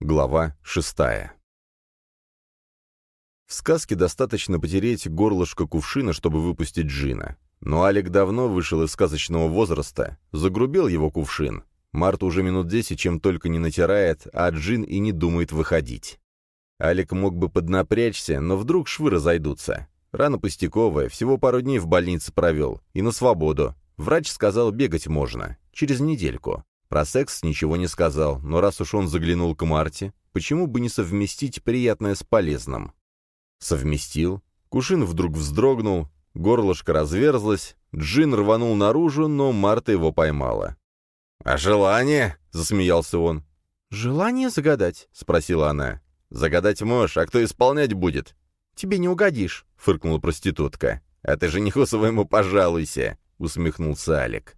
Глава шестая. В сказке достаточно потереть горлышко кувшина, чтобы выпустить джина. Но Алик давно вышел из сказочного возраста, загрубил его кувшин. Марта уже минут десять чем только не натирает, а джин и не думает выходить. Алик мог бы поднапрячься, но вдруг швы разойдутся. Рана пустяковая, всего пару дней в больнице провел, и на свободу. Врач сказал, бегать можно, через недельку. Про секс ничего не сказал, но раз уж он заглянул к Марте, почему бы не совместить приятное с полезным? Совместил. Кушин вдруг вздрогнул, горлышко разверзлось, Джин рванул наружу, но Марта его поймала. «А желание?» — засмеялся он. «Желание загадать?» — спросила она. «Загадать можешь, а кто исполнять будет?» «Тебе не угодишь», — фыркнула проститутка. «А ты жениху своему пожалуйся», — усмехнулся Алик.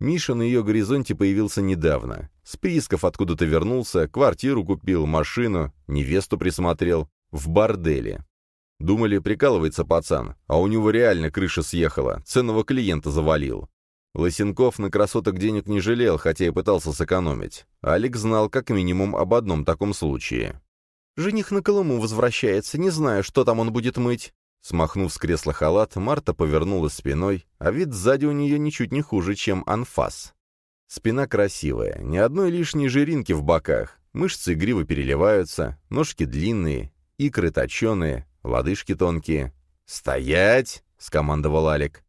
Миша на ее горизонте появился недавно. С приисков откуда-то вернулся, квартиру купил, машину, невесту присмотрел. В борделе. Думали, прикалывается пацан, а у него реально крыша съехала, ценного клиента завалил. Лысенков на красоток денег не жалел, хотя и пытался сэкономить. Алекс знал как минимум об одном таком случае. «Жених на Колыму возвращается, не знаю, что там он будет мыть. Смахнув с кресла халат, Марта повернулась спиной, а вид сзади у нее ничуть не хуже, чем анфас. Спина красивая, ни одной лишней жиринки в боках, мышцы игриво переливаются, ножки длинные, икры точеные, лодыжки тонкие. «Стоять!» — скомандовал Алик.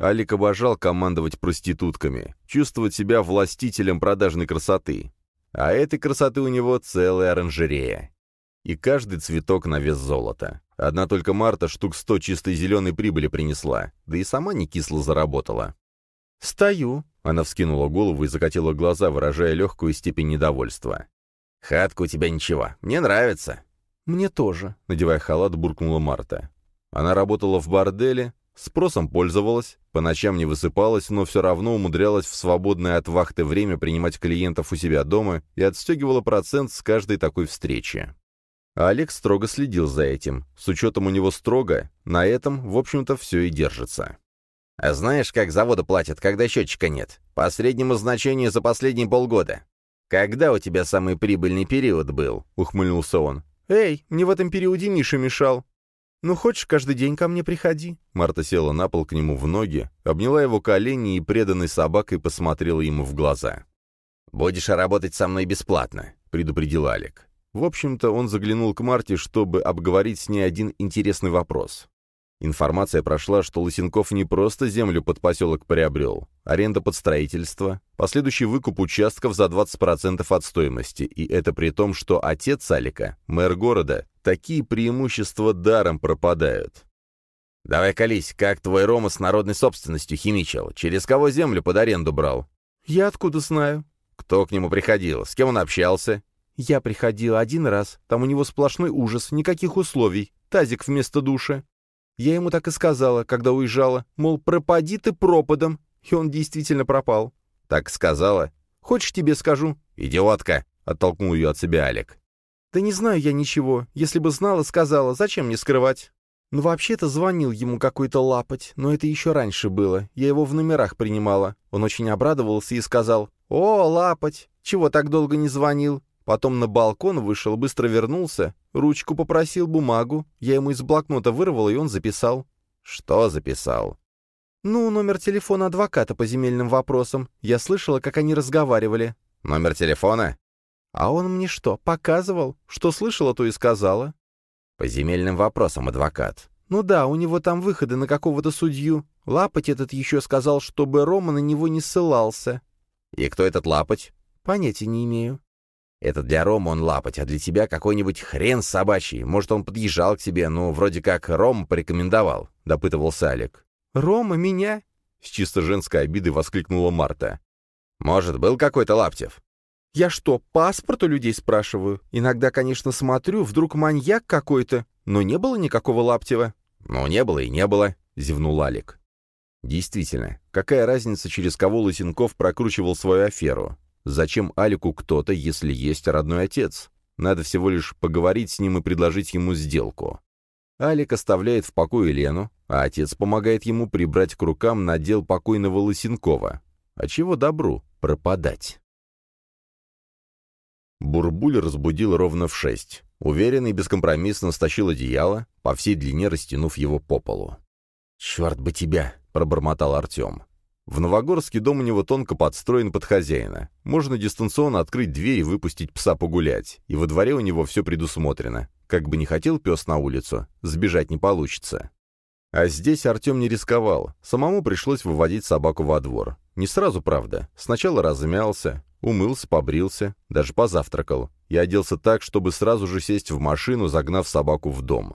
Алик обожал командовать проститутками, чувствовать себя властителем продажной красоты. А этой красоты у него целая оранжерея. И каждый цветок на вес золота. Одна только Марта штук сто чистой зеленой прибыли принесла, да и сама не кисло заработала. «Стою», — она вскинула голову и закатила глаза, выражая легкую степень недовольства. «Хатка у тебя ничего, мне нравится». «Мне тоже», — надевая халат, буркнула Марта. Она работала в борделе, спросом пользовалась, по ночам не высыпалась, но все равно умудрялась в свободное от вахты время принимать клиентов у себя дома и отстегивала процент с каждой такой встречи. А Олег строго следил за этим. С учетом у него строго, на этом, в общем-то, все и держится. «А знаешь, как заводы платят, когда счетчика нет? По среднему значению за последние полгода. Когда у тебя самый прибыльный период был?» — ухмыльнулся он. «Эй, мне в этом периоде Миша мешал. Ну, хочешь, каждый день ко мне приходи». Марта села на пол к нему в ноги, обняла его колени и преданной собакой посмотрела ему в глаза. «Будешь работать со мной бесплатно», — предупредил Алик. В общем-то, он заглянул к Марте, чтобы обговорить с ней один интересный вопрос. Информация прошла, что Лысенков не просто землю под поселок приобрел, аренда под строительство, последующий выкуп участков за 20% от стоимости, и это при том, что отец Алика, мэр города, такие преимущества даром пропадают. «Давай колись, как твой Рома с народной собственностью химичил? Через кого землю под аренду брал?» «Я откуда знаю?» «Кто к нему приходил? С кем он общался?» Я приходила один раз, там у него сплошной ужас, никаких условий, тазик вместо душа. Я ему так и сказала, когда уезжала, мол, пропади ты пропадом, и он действительно пропал. Так сказала? Хочешь, тебе скажу? Идиотка! Оттолкнул ее от себя Олег. Да не знаю я ничего. Если бы знала, сказала, зачем мне скрывать? Ну, вообще-то звонил ему какой-то лапоть, но это еще раньше было. Я его в номерах принимала. Он очень обрадовался и сказал, «О, лапоть, чего так долго не звонил? Потом на балкон вышел, быстро вернулся, ручку попросил, бумагу. Я ему из блокнота вырвал, и он записал. Что записал? Ну, номер телефона адвоката по земельным вопросам. Я слышала, как они разговаривали. Номер телефона? А он мне что, показывал? Что слышала, то и сказала. По земельным вопросам адвокат. Ну да, у него там выходы на какого-то судью. Лапоть этот еще сказал, чтобы Рома на него не ссылался. И кто этот Лапоть? Понятия не имею. Это для Рома он лапать, а для тебя какой-нибудь хрен собачий. Может, он подъезжал к тебе, ну, вроде как Ром порекомендовал», — допытывался Алик. «Рома, меня?» — с чисто женской обидой воскликнула Марта. «Может, был какой-то Лаптев?» «Я что, паспорт у людей спрашиваю? Иногда, конечно, смотрю, вдруг маньяк какой-то, но не было никакого Лаптева». «Ну, не было и не было», — зевнул Алик. Действительно, какая разница, через кого Лысенков прокручивал свою аферу? Зачем Алику кто-то, если есть родной отец? Надо всего лишь поговорить с ним и предложить ему сделку. Алик оставляет в покое Лену, а отец помогает ему прибрать к рукам надел покойного Лысенкова. А чего добру пропадать? Бурбуль разбудил ровно в шесть. Уверенно и бескомпромиссно стащил одеяло, по всей длине растянув его по полу. «Черт бы тебя!» — пробормотал Артем. В Новогорске дом у него тонко подстроен под хозяина. Можно дистанционно открыть дверь и выпустить пса погулять. И во дворе у него все предусмотрено. Как бы не хотел пес на улицу, сбежать не получится. А здесь Артем не рисковал. Самому пришлось выводить собаку во двор. Не сразу, правда. Сначала размялся, умылся, побрился, даже позавтракал. И оделся так, чтобы сразу же сесть в машину, загнав собаку в дом.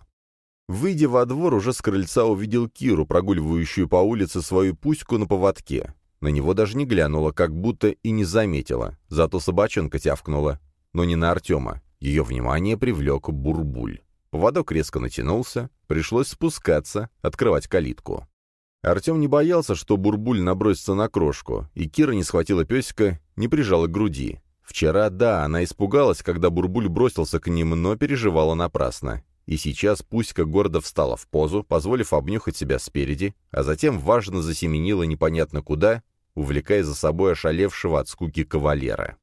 Выйдя во двор, уже с крыльца увидел Киру, прогуливающую по улице свою пуську на поводке. На него даже не глянула, как будто и не заметила. Зато собачонка тявкнула. Но не на Артема. Ее внимание привлек бурбуль. Поводок резко натянулся, пришлось спускаться, открывать калитку. Артем не боялся, что Бурбуль набросится на крошку, и Кира не схватила песика, не прижала к груди. Вчера, да, она испугалась, когда Бурбуль бросился к ним, но переживала напрасно. И сейчас Пуська гордо встала в позу, позволив обнюхать себя спереди, а затем важно засеменила непонятно куда, увлекая за собой ошалевшего от скуки кавалера.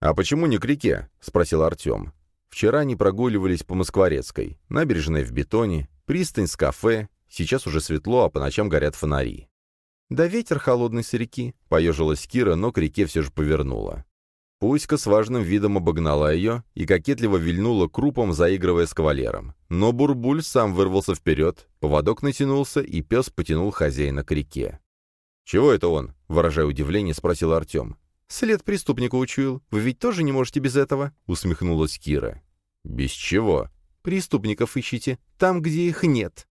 «А почему не к реке?» — спросил Артем. Вчера они прогуливались по Москворецкой, набережная в бетоне, пристань с кафе, сейчас уже светло, а по ночам горят фонари. «Да ветер холодный с реки», — поежилась Кира, но к реке все же повернула. Пуська с важным видом обогнала ее и кокетливо вильнула крупом, заигрывая с кавалером. Но Бурбуль сам вырвался вперед, поводок натянулся, и пес потянул хозяина к реке. «Чего это он?» — выражая удивление, спросил Артем. «След преступника учуял. Вы ведь тоже не можете без этого?» — усмехнулась Кира. «Без чего?» «Преступников ищите. Там, где их нет».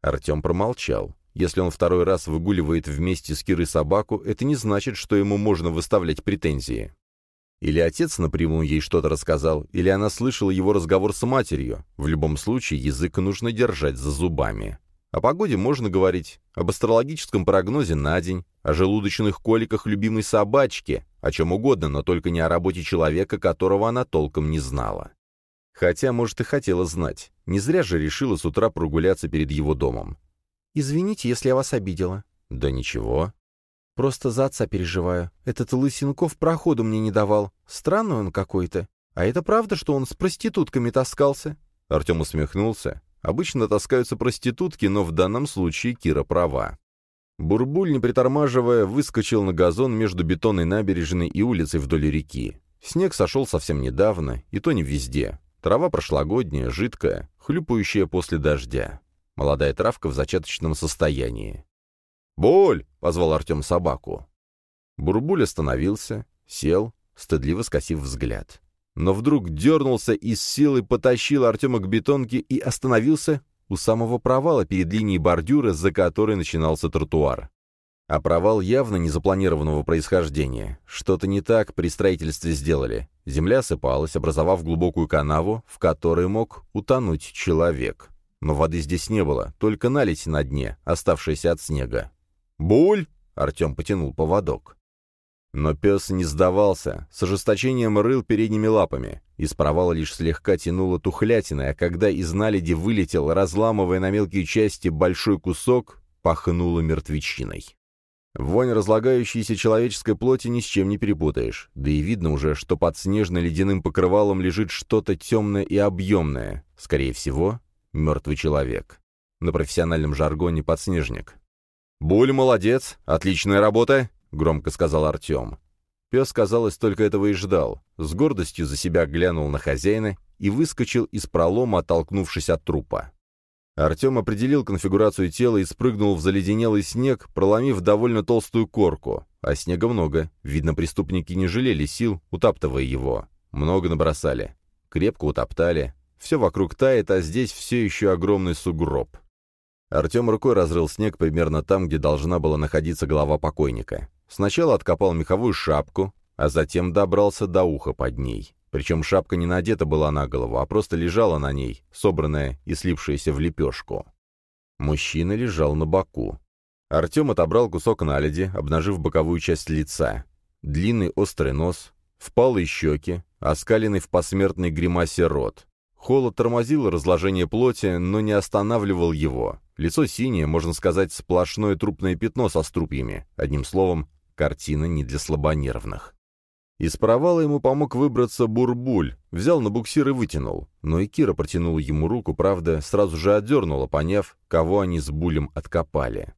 Артем промолчал. Если он второй раз выгуливает вместе с Кирой собаку, это не значит, что ему можно выставлять претензии. Или отец напрямую ей что-то рассказал, или она слышала его разговор с матерью. В любом случае, язык нужно держать за зубами. О погоде можно говорить, об астрологическом прогнозе на день, о желудочных коликах любимой собачки, о чем угодно, но только не о работе человека, которого она толком не знала. Хотя, может, и хотела знать. Не зря же решила с утра прогуляться перед его домом. «Извините, если я вас обидела». «Да ничего». «Просто за отца переживаю. Этот Лысенков проходу мне не давал. Странный он какой-то. А это правда, что он с проститутками таскался?» Артем усмехнулся. Обычно таскаются проститутки, но в данном случае Кира права. Бурбуль, не притормаживая, выскочил на газон между бетонной набережной и улицей вдоль реки. Снег сошел совсем недавно, и то не везде. Трава прошлогодняя, жидкая, хлюпающая после дождя. Молодая травка в зачаточном состоянии. «Буль!» — позвал Артем собаку. Бурбуль остановился, сел, стыдливо скосив взгляд но вдруг дернулся и с силой потащил Артема к бетонке и остановился у самого провала перед линией бордюра, за которой начинался тротуар. А провал явно незапланированного происхождения. Что-то не так при строительстве сделали. Земля осыпалась, образовав глубокую канаву, в которой мог утонуть человек. Но воды здесь не было, только наледь на дне, оставшаяся от снега. «Буль!» — Артем потянул поводок. Но пес не сдавался, с ожесточением рыл передними лапами. Из провала лишь слегка тянуло тухлятиной, а когда из наледи вылетел, разламывая на мелкие части большой кусок, пахнуло мертвечиной. Вонь разлагающейся человеческой плоти ни с чем не перепутаешь, да и видно уже, что под снежно-ледяным покрывалом лежит что-то темное и объемное, скорее всего, мертвый человек. На профессиональном жаргоне подснежник. «Буль молодец, отличная работа!» — громко сказал Артем. Пес, казалось, только этого и ждал. С гордостью за себя глянул на хозяина и выскочил из пролома, оттолкнувшись от трупа. Артем определил конфигурацию тела и спрыгнул в заледенелый снег, проломив довольно толстую корку. А снега много. Видно, преступники не жалели сил, утаптывая его. Много набросали. Крепко утоптали. Все вокруг тает, а здесь все еще огромный сугроб. Артем рукой разрыл снег примерно там, где должна была находиться голова покойника. Сначала откопал меховую шапку, а затем добрался до уха под ней. Причем шапка не надета была на голову, а просто лежала на ней, собранная и слипшаяся в лепешку. Мужчина лежал на боку. Артем отобрал кусок наледи, обнажив боковую часть лица. Длинный острый нос, впалые щеки, оскаленный в посмертной гримасе рот. Холод тормозил разложение плоти, но не останавливал его. Лицо синее, можно сказать, сплошное трупное пятно со струпьями. Одним словом, Картина не для слабонервных. Из провала ему помог выбраться Бурбуль, взял на буксир и вытянул. Но и Кира протянула ему руку, правда, сразу же отдернула, поняв, кого они с Булем откопали.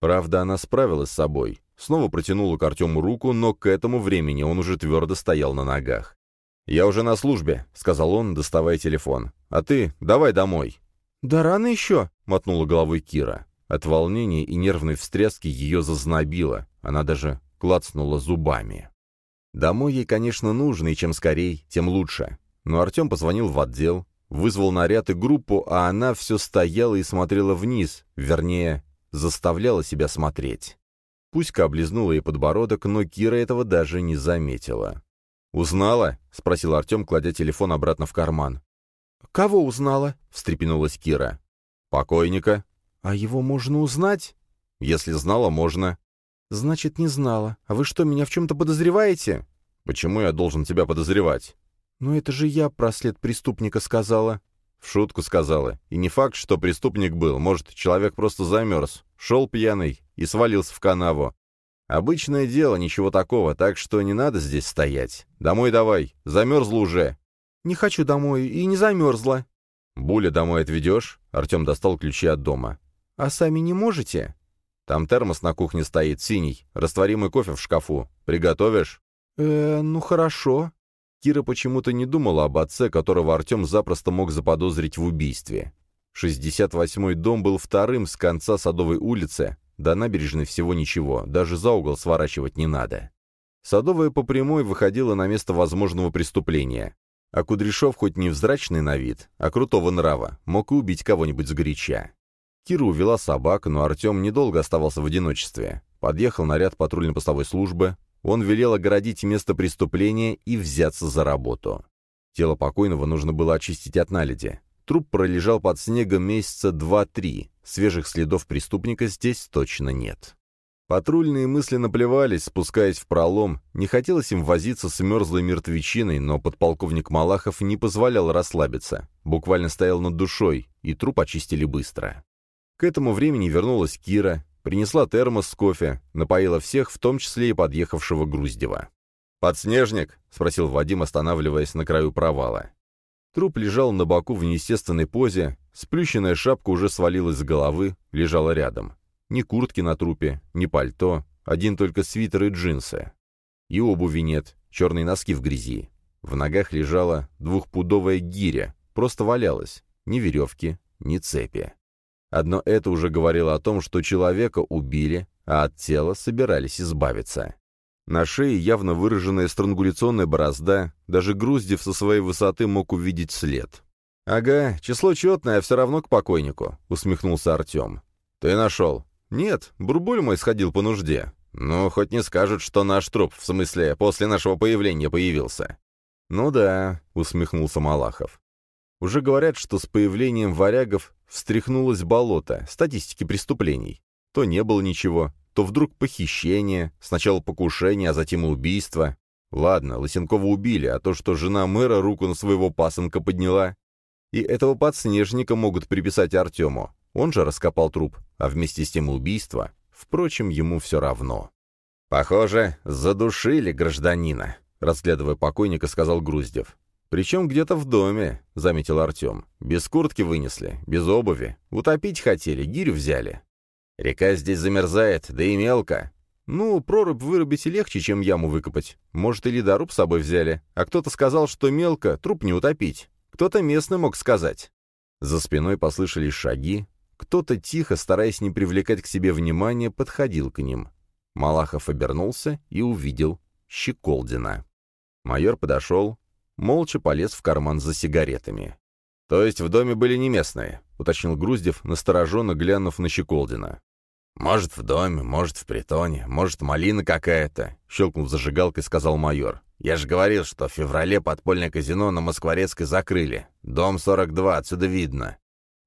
Правда, она справилась с собой. Снова протянула к Артему руку, но к этому времени он уже твердо стоял на ногах. «Я уже на службе», — сказал он, доставая телефон. «А ты давай домой». «Да рано еще», — мотнула головой Кира. От волнения и нервной встряски ее зазнобило. Она даже клацнула зубами. Домой ей, конечно, нужно, и чем скорей, тем лучше. Но Артем позвонил в отдел, вызвал наряд и группу, а она все стояла и смотрела вниз, вернее, заставляла себя смотреть. Пуська облизнула ей подбородок, но Кира этого даже не заметила. «Узнала?» — спросил Артем, кладя телефон обратно в карман. «Кого узнала?» — встрепенулась Кира. «Покойника». «А его можно узнать?» «Если знала, можно». «Значит, не знала. А вы что, меня в чем-то подозреваете?» «Почему я должен тебя подозревать?» «Ну это же я про след преступника сказала». В шутку сказала. И не факт, что преступник был. Может, человек просто замерз, шел пьяный и свалился в канаву. Обычное дело, ничего такого, так что не надо здесь стоять. Домой давай, замерзла уже. Не хочу домой и не замерзла. Буля домой отведешь? Артем достал ключи от дома. А сами не можете? Там термос на кухне стоит, синий, растворимый кофе в шкафу. Приготовишь? Э, ну хорошо. Кира почему-то не думала об отце, которого Артем запросто мог заподозрить в убийстве. 68-й дом был вторым с конца Садовой улицы, до набережной всего ничего, даже за угол сворачивать не надо. Садовая по прямой выходила на место возможного преступления. А Кудряшов хоть невзрачный на вид, а крутого нрава, мог и убить кого-нибудь сгоряча. Кира увела собак, но Артем недолго оставался в одиночестве. Подъехал наряд патрульно-постовой службы. Он велел огородить место преступления и взяться за работу. Тело покойного нужно было очистить от наледи. Труп пролежал под снегом месяца два-три. Свежих следов преступника здесь точно нет. Патрульные мысли наплевались, спускаясь в пролом. Не хотелось им возиться с мерзлой мертвечиной, но подполковник Малахов не позволял расслабиться. Буквально стоял над душой, и труп очистили быстро. К этому времени вернулась Кира, принесла термос с кофе, напоила всех, в том числе и подъехавшего Груздева. «Подснежник?» — спросил Вадим, останавливаясь на краю провала. Труп лежал на боку в неестественной позе, сплющенная шапка уже свалилась с головы, лежала рядом. Ни куртки на трупе, ни пальто, один только свитер и джинсы. И обуви нет, черные носки в грязи. В ногах лежала двухпудовая гиря, просто валялась, ни веревки, ни цепи. Одно это уже говорило о том, что человека убили, а от тела собирались избавиться. На шее явно выраженная странгуляционная борозда, даже Груздев со своей высоты мог увидеть след. «Ага, число четное, а все равно к покойнику», — усмехнулся Артем. «Ты нашел?» «Нет, Бурбуль мой сходил по нужде. Ну, хоть не скажут, что наш труп, в смысле, после нашего появления появился». «Ну да», — усмехнулся Малахов. Уже говорят, что с появлением варягов встряхнулось болото статистики преступлений. То не было ничего, то вдруг похищение, сначала покушение, а затем и убийство. Ладно, Лысенкова убили, а то, что жена мэра руку на своего пасынка подняла. И этого подснежника могут приписать Артему. Он же раскопал труп, а вместе с тем убийство. Впрочем, ему все равно. «Похоже, задушили гражданина», — разглядывая покойника, сказал Груздев. «Причем где-то в доме», — заметил Артем. «Без куртки вынесли, без обуви. Утопить хотели, гирю взяли. Река здесь замерзает, да и мелко. Ну, прорубь вырубить легче, чем яму выкопать. Может, и ледоруб с собой взяли. А кто-то сказал, что мелко, труп не утопить. Кто-то местный мог сказать». За спиной послышались шаги. Кто-то тихо, стараясь не привлекать к себе внимания, подходил к ним. Малахов обернулся и увидел Щеколдина. Майор подошел, молча полез в карман за сигаретами. «То есть в доме были не местные?» — уточнил Груздев, настороженно глянув на Щеколдина. «Может, в доме, может, в притоне, может, малина какая-то», — щелкнув зажигалкой, сказал майор. «Я же говорил, что в феврале подпольное казино на Москворецкой закрыли. Дом 42, отсюда видно».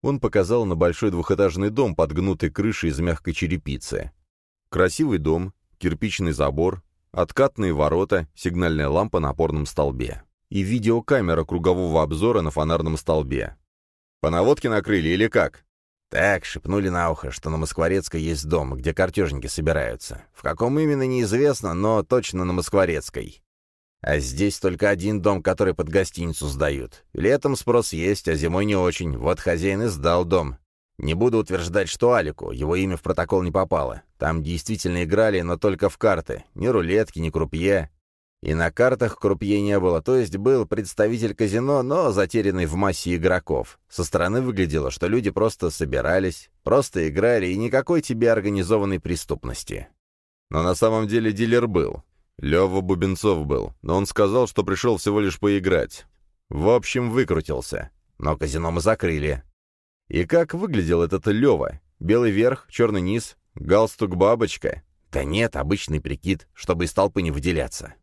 Он показал на большой двухэтажный дом под гнутой крышей из мягкой черепицы. Красивый дом, кирпичный забор, откатные ворота, сигнальная лампа на опорном столбе и видеокамера кругового обзора на фонарном столбе. «По наводке накрыли или как?» «Так, шепнули на ухо, что на Москворецкой есть дом, где картежники собираются. В каком именно неизвестно, но точно на Москворецкой». А здесь только один дом, который под гостиницу сдают. Летом спрос есть, а зимой не очень. Вот хозяин и сдал дом. Не буду утверждать, что Алику, его имя в протокол не попало. Там действительно играли, но только в карты. Ни рулетки, ни крупье. И на картах крупье не было, то есть был представитель казино, но затерянный в массе игроков. Со стороны выглядело, что люди просто собирались, просто играли, и никакой тебе организованной преступности. Но на самом деле дилер был. Лева Бубенцов был, но он сказал, что пришел всего лишь поиграть. В общем, выкрутился. Но казино мы закрыли. И как выглядел этот Лева? Белый верх, черный низ, галстук-бабочка? Да нет, обычный прикид, чтобы из толпы не выделяться.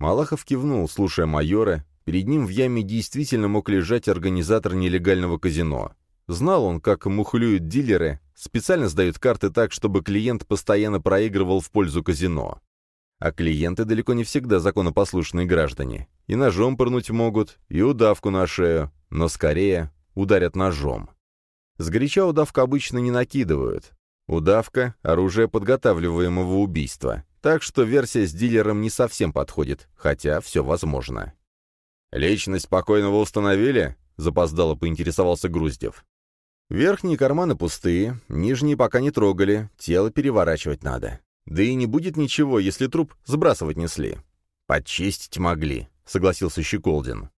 Малахов кивнул, слушая майора. Перед ним в яме действительно мог лежать организатор нелегального казино. Знал он, как мухлюют дилеры, специально сдают карты так, чтобы клиент постоянно проигрывал в пользу казино. А клиенты далеко не всегда законопослушные граждане. И ножом пырнуть могут, и удавку на шею, но скорее ударят ножом. Сгоряча удавка обычно не накидывают. Удавка — оружие подготавливаемого убийства. Так что версия с дилером не совсем подходит, хотя все возможно. «Личность покойного установили?» — запоздало поинтересовался Груздев. «Верхние карманы пустые, нижние пока не трогали, тело переворачивать надо. Да и не будет ничего, если труп сбрасывать несли». «Подчистить могли», — согласился Щеколдин.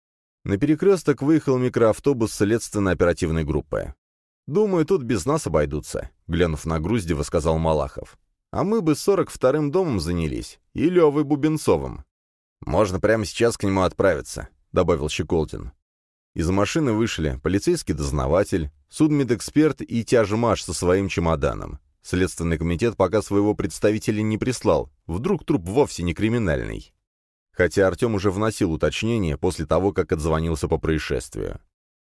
На перекресток выехал микроавтобус следственно-оперативной группы. «Думаю, тут без нас обойдутся», — глянув на Груздева, сказал Малахов. «А мы бы сорок вторым домом занялись, и Левой Бубенцовым». «Можно прямо сейчас к нему отправиться», — добавил Щеколдин. Из машины вышли полицейский дознаватель, судмедэксперт и тяжмаш со своим чемоданом. Следственный комитет пока своего представителя не прислал, вдруг труп вовсе не криминальный. Хотя Артем уже вносил уточнение после того, как отзвонился по происшествию.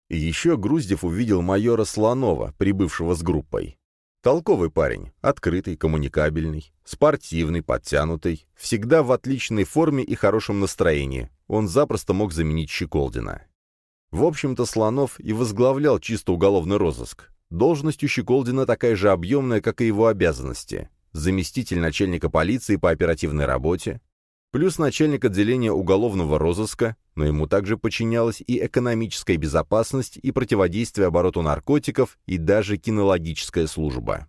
И еще Груздев увидел майора Слонова, прибывшего с группой. Толковый парень, открытый, коммуникабельный, спортивный, подтянутый, всегда в отличной форме и хорошем настроении. Он запросто мог заменить Щеколдина. В общем-то, Слонов и возглавлял чисто уголовный розыск. Должность у Щеколдина такая же объемная, как и его обязанности. Заместитель начальника полиции по оперативной работе, плюс начальник отделения уголовного розыска, но ему также подчинялась и экономическая безопасность, и противодействие обороту наркотиков, и даже кинологическая служба.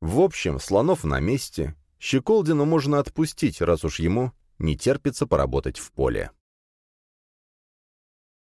В общем, Слонов на месте. Щеколдина можно отпустить, раз уж ему не терпится поработать в поле.